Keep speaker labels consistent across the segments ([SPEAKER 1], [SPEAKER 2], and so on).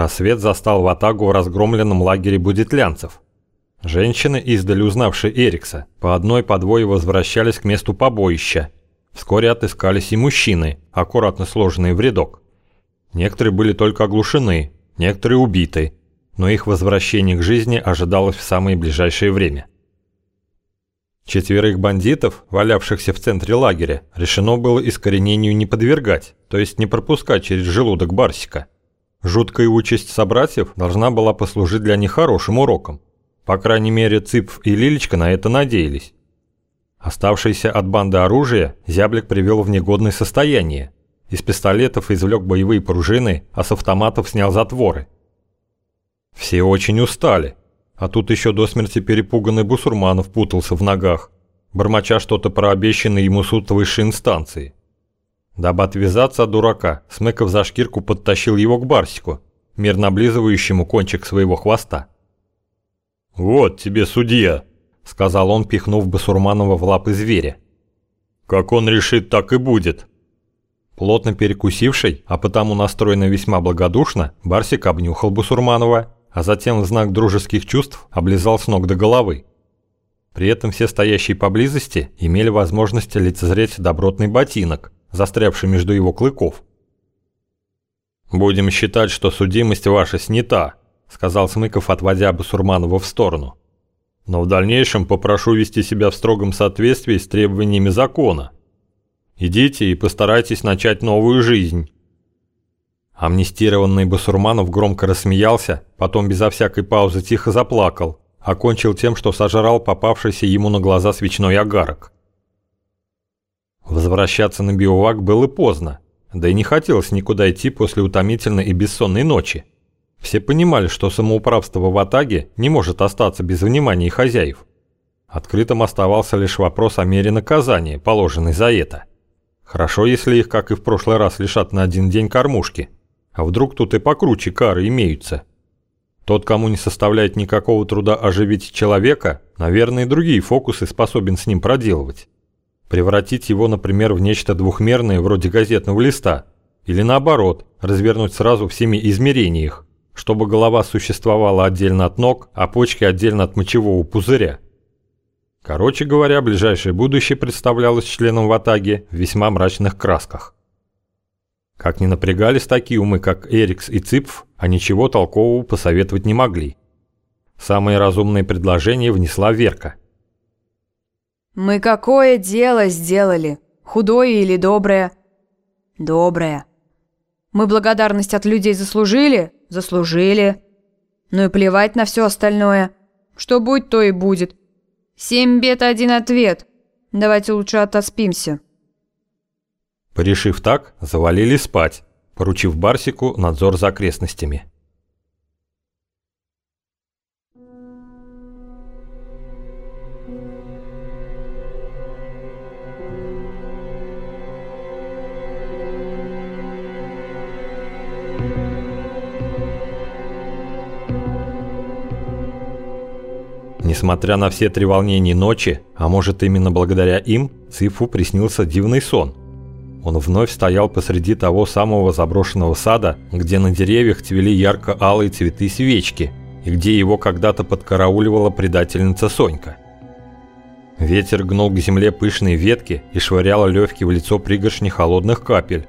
[SPEAKER 1] Рассвет застал Ватагу в разгромленном лагере будетлянцев. Женщины, издали узнавшие Эрикса, по одной по двое возвращались к месту побоища. Вскоре отыскались и мужчины, аккуратно сложенные в рядок. Некоторые были только оглушены, некоторые убиты, но их возвращение к жизни ожидалось в самое ближайшее время. Четверых бандитов, валявшихся в центре лагеря, решено было искоренению не подвергать, то есть не пропускать через желудок Барсика. Жуткая участь собратьев должна была послужить для них хорошим уроком. По крайней мере, Цыпф и Лилечка на это надеялись. Оставшееся от банды оружие зяблик привел в негодное состояние. Из пистолетов извлек боевые пружины, а с автоматов снял затворы. Все очень устали, а тут еще до смерти перепуганный Бусурманов путался в ногах, бормоча что-то про обещанный ему суд высшей инстанции. Дабы отвязаться от дурака, Смыков за шкирку подтащил его к Барсику, мирно облизывающему кончик своего хвоста. «Вот тебе судья», — сказал он, пихнув Басурманова в лапы зверя. «Как он решит, так и будет». Плотно перекусивший, а потому настроенный весьма благодушно, Барсик обнюхал Басурманова а затем в знак дружеских чувств облизал с ног до головы. При этом все стоящие поблизости имели возможность лицезреть добротный ботинок, застрявший между его клыков. «Будем считать, что судимость ваша снята», – сказал Смыков, отводя Басурманова в сторону. «Но в дальнейшем попрошу вести себя в строгом соответствии с требованиями закона. Идите и постарайтесь начать новую жизнь». Амнистированный Басурманов громко рассмеялся, потом безо всякой паузы тихо заплакал, окончил тем, что сожрал попавшийся ему на глаза свечной огарок. Возвращаться на биовак было поздно, да и не хотелось никуда идти после утомительной и бессонной ночи. Все понимали, что самоуправство в Атаге не может остаться без внимания хозяев. Открытым оставался лишь вопрос о мере наказания, положенной за это. Хорошо, если их, как и в прошлый раз, лишат на один день кормушки – а вдруг тут и покруче кары имеются? Тот, кому не составляет никакого труда оживить человека, наверное, и другие фокусы способен с ним проделывать. Превратить его, например, в нечто двухмерное вроде газетного листа, или наоборот, развернуть сразу в семи измерениях, чтобы голова существовала отдельно от ног, а почки отдельно от мочевого пузыря. Короче говоря, ближайшее будущее представлялось членам Ватаги в весьма мрачных красках. Как ни напрягались такие умы, как Эрикс и Ципф, а ничего толкового посоветовать не могли. Самое разумное предложение внесла Верка.
[SPEAKER 2] «Мы какое дело сделали? Худое или доброе?» «Доброе. Мы благодарность от людей заслужили? Заслужили. Ну и плевать на все остальное. Что будет, то и будет. Семь бед, один ответ. Давайте лучше отоспимся».
[SPEAKER 1] Порешив так, завалили спать, поручив Барсику надзор за окрестностями. Несмотря на все три волнения ночи, а может именно благодаря им, Цифу приснился дивный сон – он вновь стоял посреди того самого заброшенного сада, где на деревьях цвели ярко-алые цветы свечки, и где его когда-то подкарауливала предательница Сонька. Ветер гнул к земле пышные ветки и швырял легкие в лицо пригоршни холодных капель.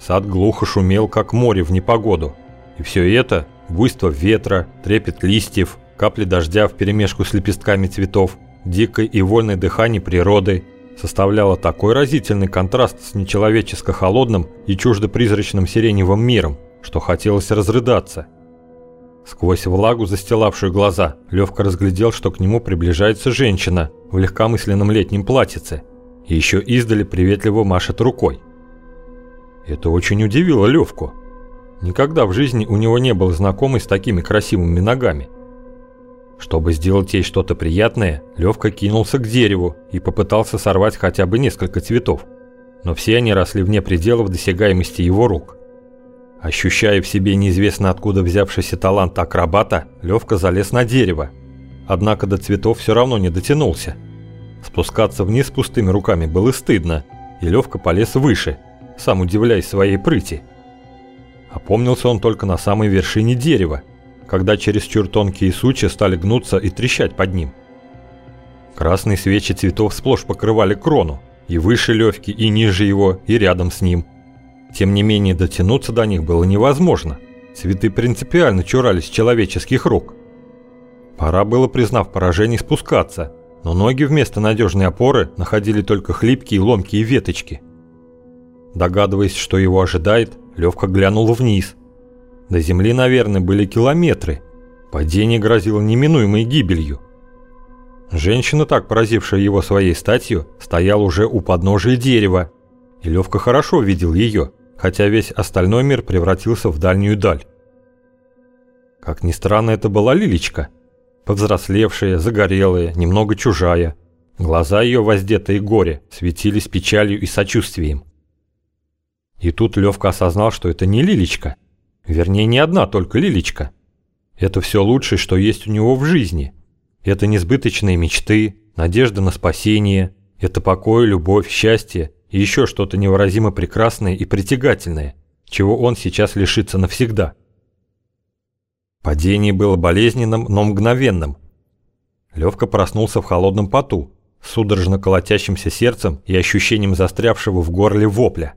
[SPEAKER 1] Сад глухо шумел, как море в непогоду. И все это – буйство ветра, трепет листьев, капли дождя вперемешку с лепестками цветов, дикое и вольное дыхание природы – составляла такой разительный контраст с нечеловеческо холодным и чуждо-призрачным сиреневым миром, что хотелось разрыдаться. Сквозь влагу, застилавшую глаза, Левка разглядел, что к нему приближается женщина в легкомысленном летнем платьице и еще издали приветливо машет рукой. Это очень удивило Левку. Никогда в жизни у него не было знакомой с такими красивыми ногами. Чтобы сделать ей что-то приятное, Левка кинулся к дереву и попытался сорвать хотя бы несколько цветов. Но все они росли вне пределов досягаемости его рук. Ощущая в себе неизвестно откуда взявшийся талант акробата, Левка залез на дерево. Однако до цветов все равно не дотянулся. Спускаться вниз пустыми руками было стыдно, и Левка полез выше, сам удивляясь своей прыти. Опомнился он только на самой вершине дерева, когда чересчур тонкие сучья стали гнуться и трещать под ним. Красные свечи цветов сплошь покрывали крону, и выше Левки, и ниже его, и рядом с ним. Тем не менее, дотянуться до них было невозможно. Цветы принципиально чурались человеческих рук. Пора было, признав поражение, спускаться, но ноги вместо надежной опоры находили только хлипкие ломкие веточки. Догадываясь, что его ожидает, Левка глянул вниз. До земли, наверное, были километры. Падение грозило неминуемой гибелью. Женщина, так поразившая его своей статью, стояла уже у подножия дерева, и Левка хорошо видел ее, хотя весь остальной мир превратился в дальнюю даль. Как ни странно, это была Лилечка. Повзрослевшая, загорелая, немного чужая. Глаза ее, воздетые горе, светились печалью и сочувствием. И тут Левка осознал, что это не Лилечка. Вернее, не одна только Лилечка. Это все лучшее, что есть у него в жизни – это несбыточные мечты, надежда на спасение, это покой, любовь, счастье и еще что-то невыразимо прекрасное и притягательное, чего он сейчас лишится навсегда. Падение было болезненным, но мгновенным. Левка проснулся в холодном поту, судорожно колотящимся сердцем и ощущением застрявшего в горле вопля.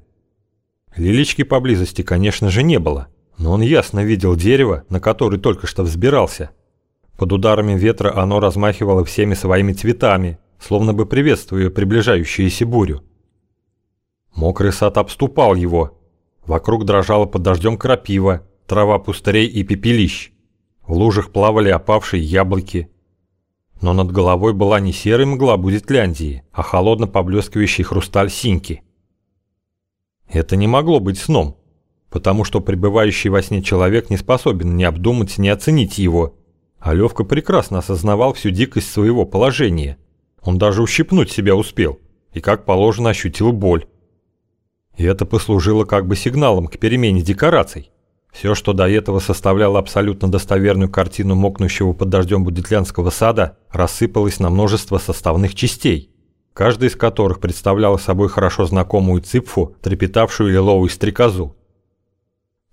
[SPEAKER 1] Лилички поблизости, конечно же, не было, но он ясно видел дерево, на которое только что взбирался – под ударами ветра оно размахивало всеми своими цветами, словно бы приветствуя приближающуюся бурю. Мокрый сад обступал его. Вокруг дрожала под дождем крапива, трава пустырей и пепелищ. В лужах плавали опавшие яблоки. Но над головой была не серая мгла Будетляндии, а холодно поблескивающий хрусталь синьки. Это не могло быть сном, потому что пребывающий во сне человек не способен ни обдумать, ни оценить его, а Левка прекрасно осознавал всю дикость своего положения. Он даже ущипнуть себя успел и, как положено, ощутил боль. И это послужило как бы сигналом к перемене декораций. Все, что до этого составляло абсолютно достоверную картину мокнущего под дождем будетлянского сада, рассыпалось на множество составных частей, каждая из которых представляла собой хорошо знакомую ципфу, трепетавшую лиловую стрекозу.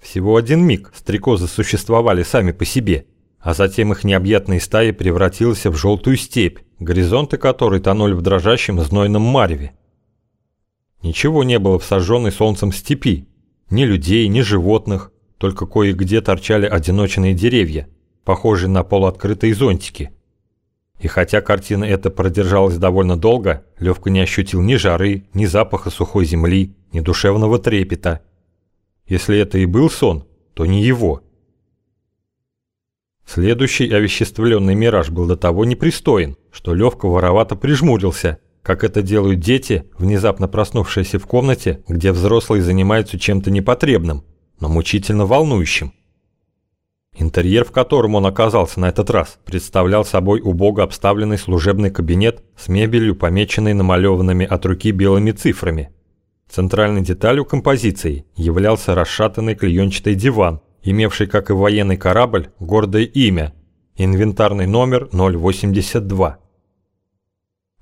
[SPEAKER 1] Всего один миг стрекозы существовали сами по себе – а затем их необъятные стаи превратилась в желтую степь, горизонты которой тонули в дрожащем знойном мареве. Ничего не было в сожженной солнцем степи, ни людей, ни животных, только кое-где торчали одиночные деревья, похожие на полуоткрытые зонтики. И хотя картина эта продержалась довольно долго, Левка не ощутил ни жары, ни запаха сухой земли, ни душевного трепета. Если это и был сон, то не его – Следующий овеществленный мираж был до того непристоен, что Левка воровато прижмурился, как это делают дети, внезапно проснувшиеся в комнате, где взрослые занимаются чем-то непотребным, но мучительно волнующим. Интерьер, в котором он оказался на этот раз, представлял собой убого обставленный служебный кабинет с мебелью, помеченной намалеванными от руки белыми цифрами. Центральной деталью композиции являлся расшатанный клеенчатый диван, имевший, как и военный корабль, гордое имя – инвентарный номер 082.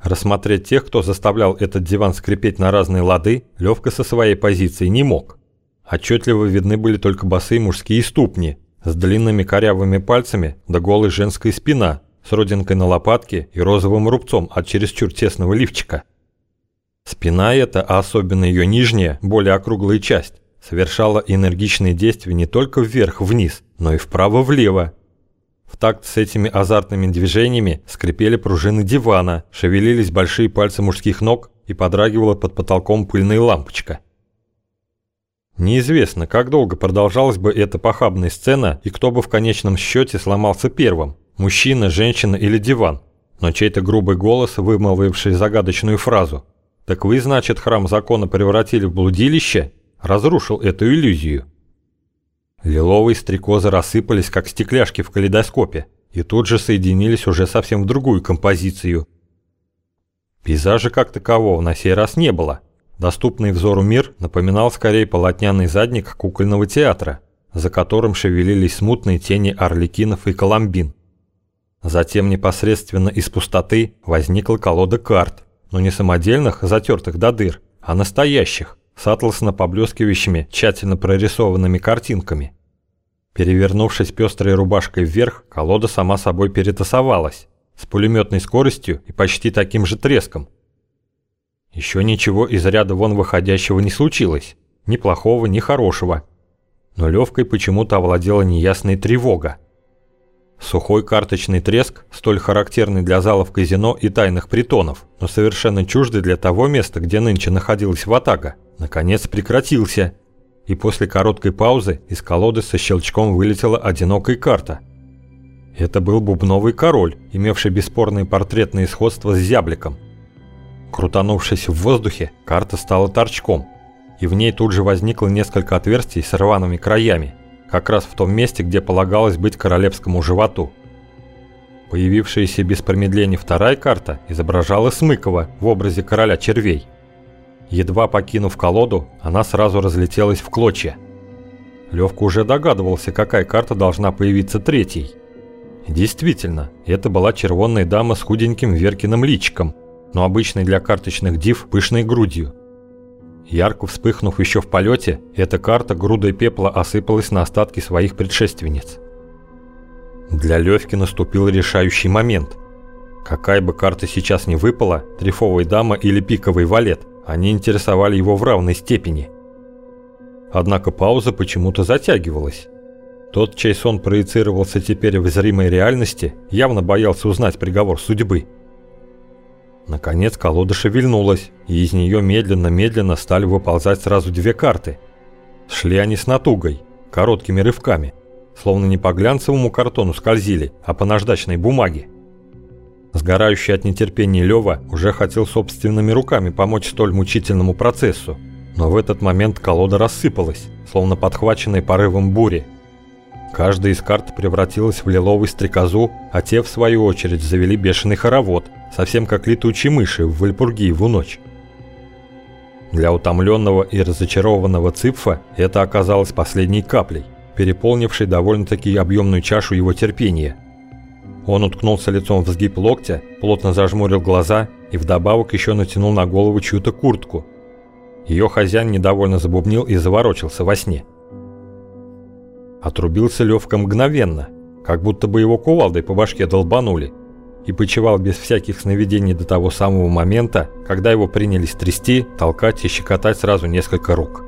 [SPEAKER 1] Рассмотреть тех, кто заставлял этот диван скрипеть на разные лады, Левка со своей позиции не мог. Отчетливо видны были только босые мужские ступни с длинными корявыми пальцами да голой женская спина с родинкой на лопатке и розовым рубцом от чересчур тесного лифчика. Спина эта, а особенно ее нижняя, более округлая часть, совершала энергичные действия не только вверх-вниз, но и вправо-влево. В такт с этими азартными движениями скрипели пружины дивана, шевелились большие пальцы мужских ног и подрагивала под потолком пыльная лампочка. Неизвестно, как долго продолжалась бы эта похабная сцена и кто бы в конечном счете сломался первым – мужчина, женщина или диван. Но чей-то грубый голос, вымолвивший загадочную фразу «Так вы, значит, храм закона превратили в блудилище?» разрушил эту иллюзию. Лиловые стрекозы рассыпались, как стекляшки в калейдоскопе, и тут же соединились уже совсем в другую композицию. Пейзажа как такового на сей раз не было. Доступный взору мир напоминал скорее полотняный задник кукольного театра, за которым шевелились смутные тени орликинов и коломбин. Затем непосредственно из пустоты возникла колода карт, но не самодельных, затертых до дыр, а настоящих, с атласно поблескивающими, тщательно прорисованными картинками. Перевернувшись пестрой рубашкой вверх, колода сама собой перетасовалась, с пулеметной скоростью и почти таким же треском. Еще ничего из ряда вон выходящего не случилось, ни плохого, ни хорошего. Но Левкой почему-то овладела неясная тревога. Сухой карточный треск, столь характерный для залов казино и тайных притонов, но совершенно чуждый для того места, где нынче находилась Ватага, наконец прекратился. И после короткой паузы из колоды со щелчком вылетела одинокая карта. Это был бубновый король, имевший бесспорное портретное сходство с зябликом. Крутанувшись в воздухе, карта стала торчком, и в ней тут же возникло несколько отверстий с рваными краями – как раз в том месте, где полагалось быть королевскому животу. Появившаяся без промедлений вторая карта изображала Смыкова в образе короля червей. Едва покинув колоду, она сразу разлетелась в клочья. Левка уже догадывался, какая карта должна появиться третьей. Действительно, это была червонная дама с худеньким Веркиным личиком, но обычной для карточных див пышной грудью. Ярко вспыхнув еще в полете, эта карта грудой пепла осыпалась на остатки своих предшественниц. Для Левки наступил решающий момент. Какая бы карта сейчас ни выпала, трефовая дама или пиковый валет, они интересовали его в равной степени. Однако пауза почему-то затягивалась. Тот, чей сон проецировался теперь в зримой реальности, явно боялся узнать приговор судьбы – Наконец колода шевельнулась, и из нее медленно-медленно стали выползать сразу две карты. Шли они с натугой, короткими рывками, словно не по глянцевому картону скользили, а по наждачной бумаге. Сгорающий от нетерпения Лёва уже хотел собственными руками помочь столь мучительному процессу, но в этот момент колода рассыпалась, словно подхваченной порывом бури. Каждая из карт превратилась в лиловый стрекозу, а те, в свою очередь, завели бешеный хоровод – совсем как летучие мыши в Вальпургиеву ночь. Для утомленного и разочарованного Ципфа это оказалось последней каплей, переполнившей довольно-таки объемную чашу его терпения. Он уткнулся лицом в сгиб локтя, плотно зажмурил глаза и вдобавок еще натянул на голову чью-то куртку. Ее хозяин недовольно забубнил и заворочился во сне. Отрубился Левка мгновенно, как будто бы его кувалдой по башке долбанули – и почивал без всяких сновидений до того самого момента, когда его принялись трясти, толкать и щекотать сразу несколько рук.